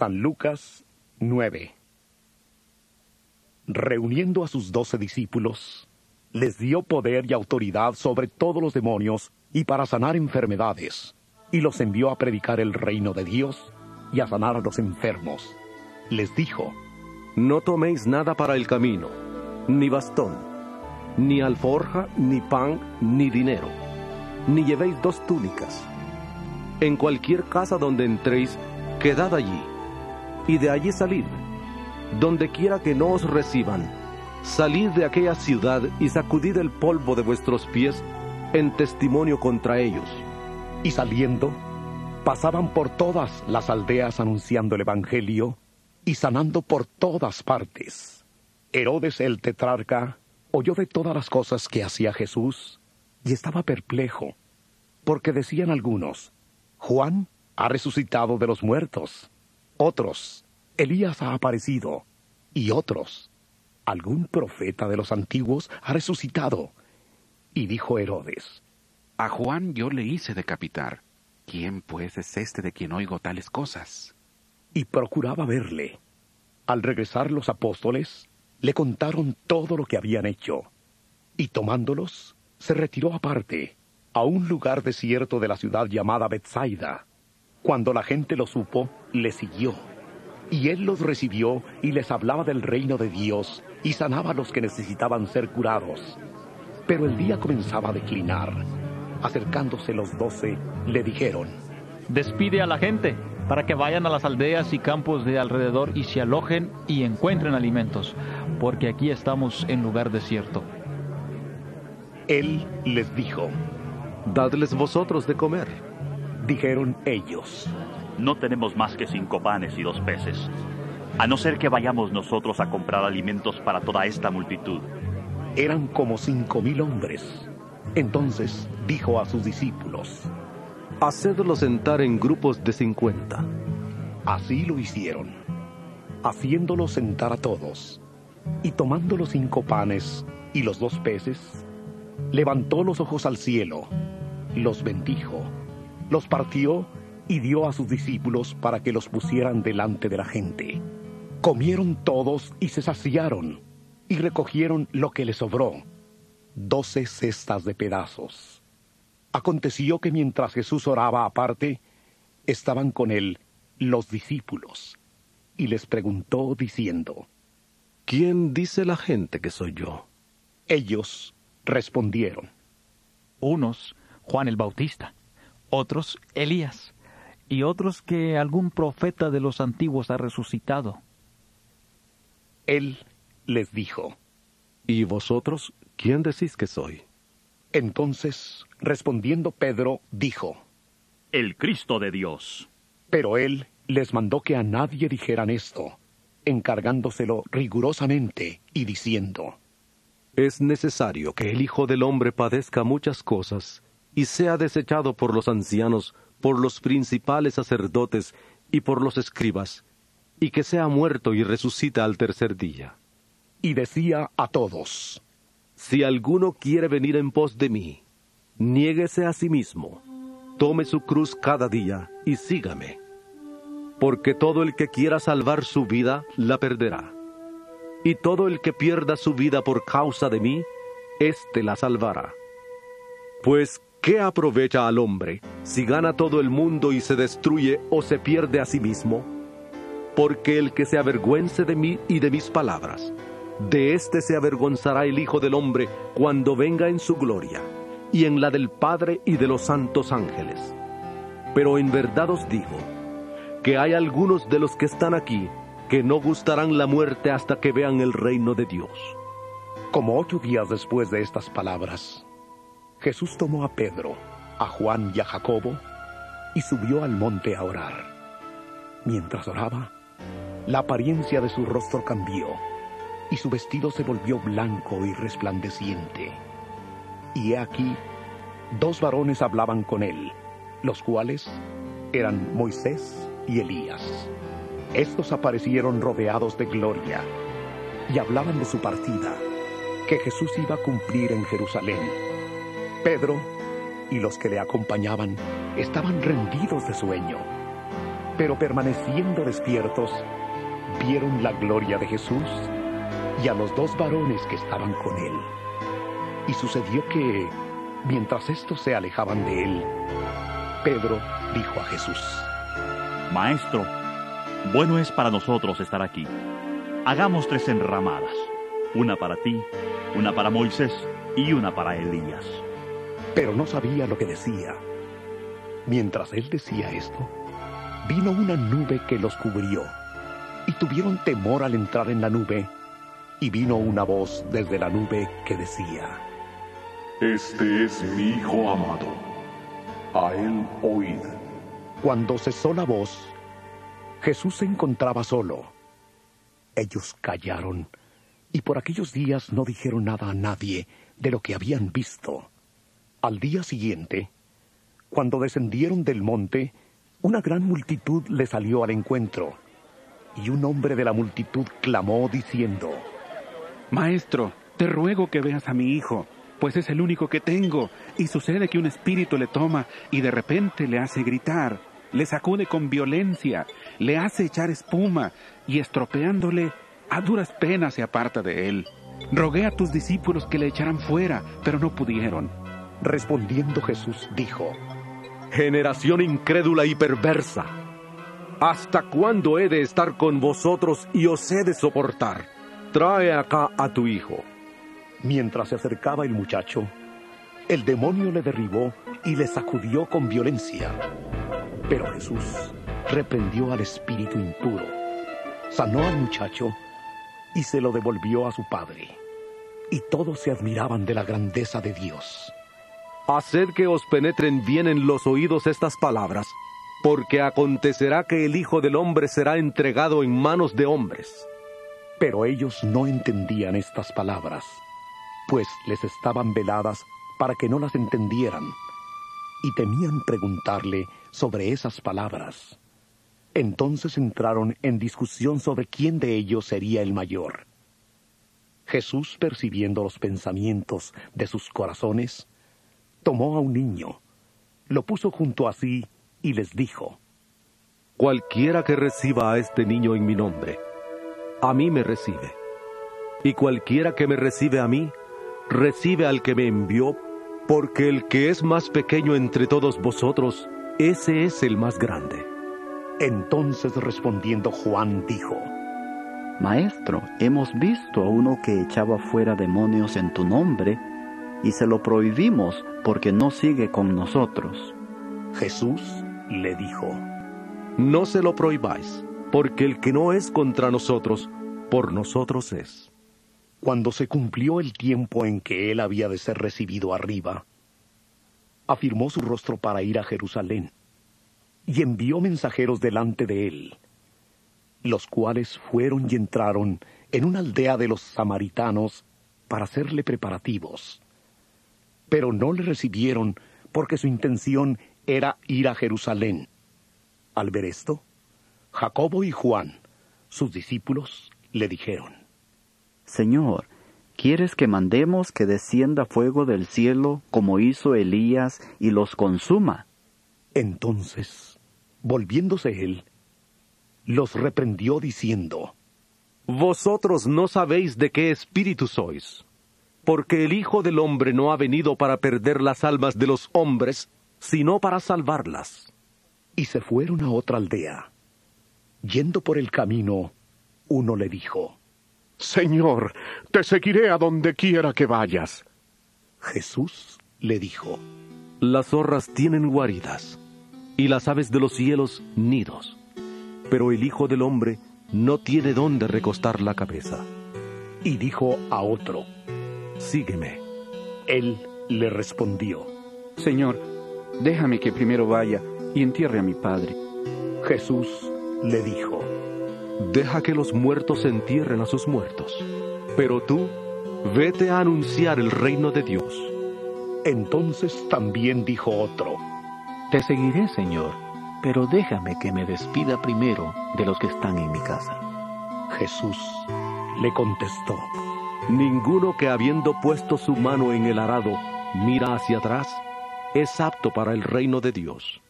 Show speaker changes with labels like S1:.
S1: San Lucas 9 Reuniendo a sus doce discípulos, les dio poder y autoridad sobre todos los demonios y para sanar enfermedades, y los envió a predicar el reino de Dios y a sanar a los enfermos. Les dijo,
S2: No toméis nada para el camino, ni bastón, ni alforja, ni pan, ni dinero, ni llevéis dos túnicas. En cualquier casa donde entréis, quedad allí, y de allí salid. Donde quiera que no os reciban, salid de aquella ciudad y sacudid el polvo de vuestros pies en testimonio contra ellos.
S1: y saliendo, pasaban por todas las aldeas anunciando el Evangelio y sanando por todas partes. Herodes el tetrarca oyó de todas las cosas que hacía Jesús y estaba perplejo, porque decían algunos, Juan ha resucitado de los muertos, otros, Elías ha aparecido, y otros, algún profeta de los antiguos ha resucitado. Y dijo Herodes,
S3: A Juan yo le hice decapitar. ¿Quién pues es este de quien oigo tales cosas?
S1: y procuraba verle. Al regresar los apóstoles, le contaron todo lo que habían hecho, y tomándolos, se retiró aparte, a un lugar desierto de la ciudad llamada Bethsaida. Cuando la gente lo supo, le siguió. Y él los recibió y les hablaba del reino de Dios y sanaba a los que necesitaban ser curados. Pero el día comenzaba a declinar. Acercándose los doce, le dijeron,
S4: Despide a la gente para que vayan a las aldeas y campos de alrededor y se alojen y encuentren alimentos, porque aquí estamos en lugar desierto.
S1: Él les dijo,
S2: Dadles vosotros de comer.
S1: Dijeron ellos.
S5: No tenemos más que cinco panes y dos peces, a no ser que vayamos nosotros a comprar alimentos para toda esta multitud.
S1: Eran como cinco mil hombres. Entonces dijo a sus discípulos,
S2: Hacedlos sentar en grupos de cincuenta.
S1: así lo hicieron, haciéndolos sentar a todos, y tomando los cinco panes y los dos peces, levantó los ojos al cielo, los bendijo, los partió y dio a sus discípulos para que los pusieran delante de la gente. Comieron todos y se saciaron, y recogieron lo que les sobró, doce cestas de pedazos. Aconteció que mientras Jesús oraba aparte, estaban con él los discípulos, y les preguntó diciendo,
S2: ¿Quién dice la gente que soy yo?
S1: ellos respondieron,
S4: Unos, Juan el Bautista, otros, Elías, y otros que algún profeta de los antiguos ha resucitado.
S1: él les dijo.
S2: ¿Y vosotros quién decís que soy?
S1: Entonces, respondiendo Pedro, dijo,
S5: El Cristo de Dios.
S1: pero él les mandó que a nadie dijeran esto, encargándoselo rigurosamente y diciendo,
S2: Es necesario que el Hijo del Hombre padezca muchas cosas y sea desechado por los ancianos, por los principales sacerdotes y por los escribas, y que sea muerto y resucita al tercer día.
S1: y decía a todos,
S2: Si alguno quiere venir en pos de mí, niéguese a sí mismo, tome su cruz cada día y sígame. Porque todo el que quiera salvar su vida, la perderá. Y todo el que pierda su vida por causa de mí, éste la salvará. Pues, ¿qué aprovecha al hombre si gana todo el mundo y se destruye o se pierde a sí mismo? Porque el que se avergüence de mí y de mis palabras, de éste se avergonzará el Hijo del Hombre cuando venga en su gloria, y en la del Padre y de los santos ángeles. Pero en verdad os digo, que hay algunos de los que están aquí que no gustarán la muerte hasta que vean el reino de Dios.
S1: Como ocho días después de estas palabras, Jesús tomó a Pedro, a Juan y a Jacobo y subió al monte a orar. Mientras oraba, la apariencia de su rostro cambió y su vestido se volvió blanco y resplandeciente. Y he aquí, dos varones hablaban con él, los cuales eran Moisés y Elías. Estos aparecieron rodeados de gloria y hablaban de su partida, que Jesús iba a cumplir en Jerusalén. Pedro y los que le acompañaban estaban rendidos de sueño. Pero permaneciendo despiertos, vieron la gloria de Jesús y a los dos varones que estaban con él. Y sucedió que, mientras estos se alejaban de él, Pedro dijo a Jesús,
S5: Maestro, bueno es para nosotros estar aquí. Hagamos tres enramadas, una para ti, una para Moisés y una para Elías.
S1: Pero no sabía lo que decía. Mientras él decía esto, vino una nube que los cubrió, y tuvieron temor al entrar en la nube, y vino una voz desde la nube que decía,
S6: Este es mi Hijo amado, a él oíd.
S1: Cuando cesó la voz, Jesús se encontraba solo. Ellos callaron, y por aquellos días no dijeron nada a nadie de lo que habían visto. Al día siguiente, cuando descendieron del monte, una gran multitud le salió al encuentro, y un hombre de la multitud clamó diciendo,
S3: Maestro, te ruego que veas a mi hijo, pues es el único que tengo, y sucede que un espíritu le toma y de repente le hace gritar, le sacude con violencia, le hace echar espuma, y estropeándole, a duras penas se aparta de él. Rogué a tus discípulos que le echaran fuera, pero no pudieron.
S1: Respondiendo Jesús dijo,
S2: Generación incrédula y perversa, ¿hasta cuándo he de estar con vosotros y os he de soportar? Trae acá a tu hijo.
S1: Mientras se acercaba el muchacho, el demonio le derribó y le sacudió con violencia. Pero Jesús reprendió al espíritu impuro, sanó al muchacho y se lo devolvió a su padre. Y todos se admiraban de la grandeza de Dios.
S2: Haced que os penetren bien en los oídos estas palabras, porque acontecerá que el Hijo del Hombre será entregado en manos de hombres.
S1: Pero ellos no entendían estas palabras, pues les estaban veladas para que no las entendieran, y temían preguntarle sobre esas palabras. Entonces entraron en discusión sobre quién de ellos sería el mayor. Jesús, percibiendo los pensamientos de sus corazones, tomó a un niño, lo puso junto a sí y les dijo,
S2: Cualquiera que reciba a este niño en mi nombre, a mí me recibe. Y cualquiera que me recibe a mí, recibe al que me envió, porque el que es más pequeño entre todos vosotros, ese es el más grande.
S1: Entonces respondiendo Juan dijo,
S7: Maestro, hemos visto a uno que echaba fuera demonios en tu nombre, y se lo prohibimos porque no sigue con nosotros.
S1: Jesús le dijo,
S2: No se lo prohibáis, porque el que no es contra nosotros, por nosotros es.
S1: Cuando se cumplió el tiempo en que él había de ser recibido arriba, afirmó su rostro para ir a Jerusalén, y envió mensajeros delante de él, los cuales fueron y entraron en una aldea de los samaritanos para hacerle preparativos. Pero no le recibieron porque su intención era ir a Jerusalén. Al ver esto, Jacobo y Juan, sus discípulos, le dijeron,
S7: Señor, ¿quieres que mandemos que descienda fuego del cielo como hizo Elías y los consuma?
S1: Entonces, volviéndose él, los reprendió diciendo,
S2: Vosotros no sabéis de qué espíritu sois, porque el Hijo del Hombre no ha venido para perder las almas de los hombres, sino para salvarlas.
S1: Y se fueron a otra aldea. Yendo por el camino, uno le dijo,
S6: Señor, te seguiré a donde quiera que vayas.
S1: Jesús le dijo,
S2: Las zorras tienen guaridas, y las aves de los cielos nidos, pero el Hijo del Hombre no tiene dónde recostar la cabeza.
S1: y dijo a otro.
S2: Sígueme.
S1: Él le respondió.
S3: Señor, déjame que primero vaya y entierre a mi padre.
S1: Jesús le dijo,
S2: Deja que los muertos entierren a sus muertos, pero tú vete a anunciar el reino de Dios.
S1: entonces también dijo otro,
S4: Te seguiré, Señor, pero déjame que me despida primero de los que están en mi casa.
S1: Jesús le contestó,
S2: Ninguno que habiendo puesto su mano en el arado mira hacia atrás es apto para el reino de Dios.